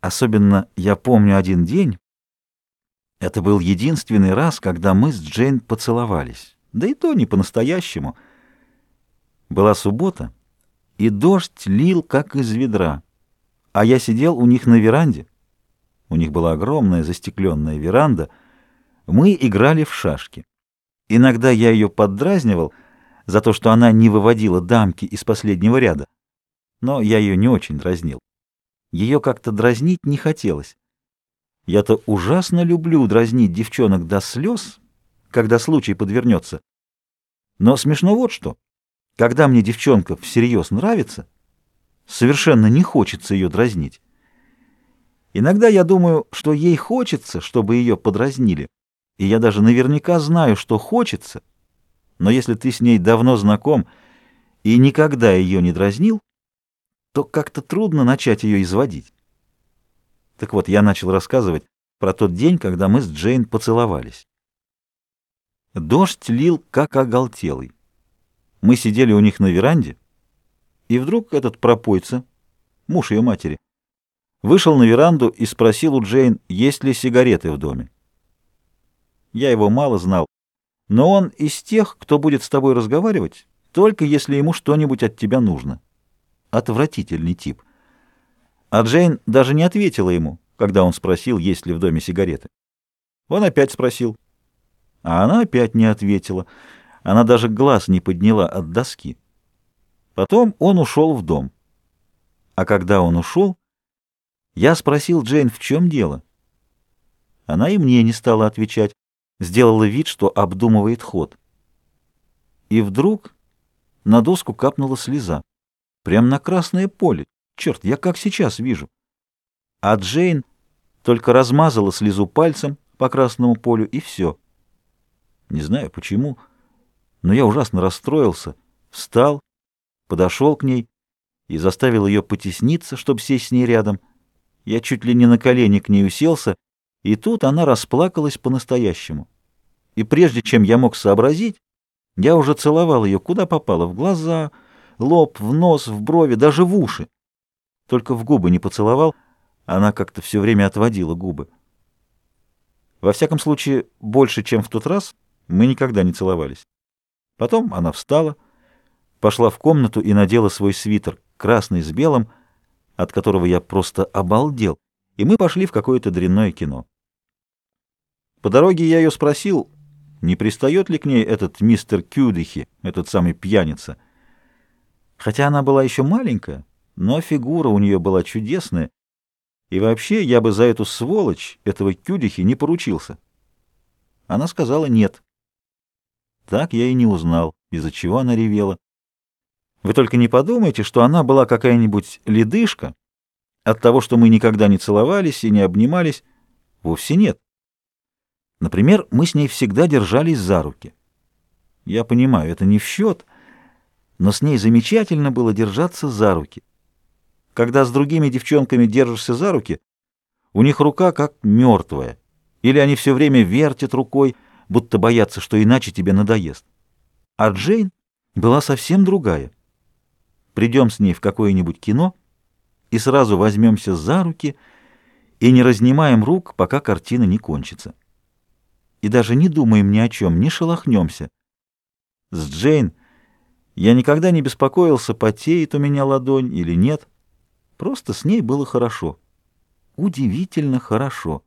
Особенно я помню один день. Это был единственный раз, когда мы с Джейн поцеловались. Да и то не по-настоящему. Была суббота, и дождь лил, как из ведра. А я сидел у них на веранде. У них была огромная застекленная веранда. Мы играли в шашки. Иногда я ее поддразнивал за то, что она не выводила дамки из последнего ряда. Но я ее не очень дразнил. Ее как-то дразнить не хотелось. Я-то ужасно люблю дразнить девчонок до слез, когда случай подвернется. Но смешно вот что. Когда мне девчонка всерьез нравится, совершенно не хочется ее дразнить. Иногда я думаю, что ей хочется, чтобы ее подразнили. И я даже наверняка знаю, что хочется. Но если ты с ней давно знаком и никогда ее не дразнил, то как-то трудно начать ее изводить. Так вот, я начал рассказывать про тот день, когда мы с Джейн поцеловались. Дождь лил, как оголтелый. Мы сидели у них на веранде, и вдруг этот пропойца, муж ее матери, вышел на веранду и спросил у Джейн, есть ли сигареты в доме. Я его мало знал, но он из тех, кто будет с тобой разговаривать, только если ему что-нибудь от тебя нужно. Отвратительный тип. А Джейн даже не ответила ему, когда он спросил, есть ли в доме сигареты. Он опять спросил. А она опять не ответила. Она даже глаз не подняла от доски. Потом он ушел в дом. А когда он ушел, я спросил Джейн, в чем дело. Она и мне не стала отвечать, сделала вид, что обдумывает ход. И вдруг на доску капнула слеза. Прям на красное поле. Черт, я как сейчас вижу. А Джейн только размазала слезу пальцем по красному полю, и все. Не знаю почему, но я ужасно расстроился, встал, подошел к ней и заставил ее потесниться, чтобы сесть с ней рядом. Я чуть ли не на колени к ней уселся, и тут она расплакалась по-настоящему. И прежде чем я мог сообразить, я уже целовал ее куда попало, в глаза — лоб, в нос, в брови, даже в уши. Только в губы не поцеловал, она как-то все время отводила губы. Во всяком случае, больше, чем в тот раз, мы никогда не целовались. Потом она встала, пошла в комнату и надела свой свитер, красный с белым, от которого я просто обалдел, и мы пошли в какое-то дрянное кино. По дороге я ее спросил, не пристает ли к ней этот мистер Кюдихи, этот самый пьяница — Хотя она была еще маленькая, но фигура у нее была чудесная, и вообще я бы за эту сволочь, этого кюдихи, не поручился. Она сказала нет. Так я и не узнал, из-за чего она ревела. Вы только не подумайте, что она была какая-нибудь ледышка от того, что мы никогда не целовались и не обнимались. Вовсе нет. Например, мы с ней всегда держались за руки. Я понимаю, это не в счет — но с ней замечательно было держаться за руки. Когда с другими девчонками держишься за руки, у них рука как мертвая, или они все время вертят рукой, будто боятся, что иначе тебе надоест. А Джейн была совсем другая. Придем с ней в какое-нибудь кино и сразу возьмемся за руки и не разнимаем рук, пока картина не кончится. И даже не думаем ни о чем, не шелохнемся. С Джейн я никогда не беспокоился, потеет у меня ладонь или нет. Просто с ней было хорошо. Удивительно хорошо.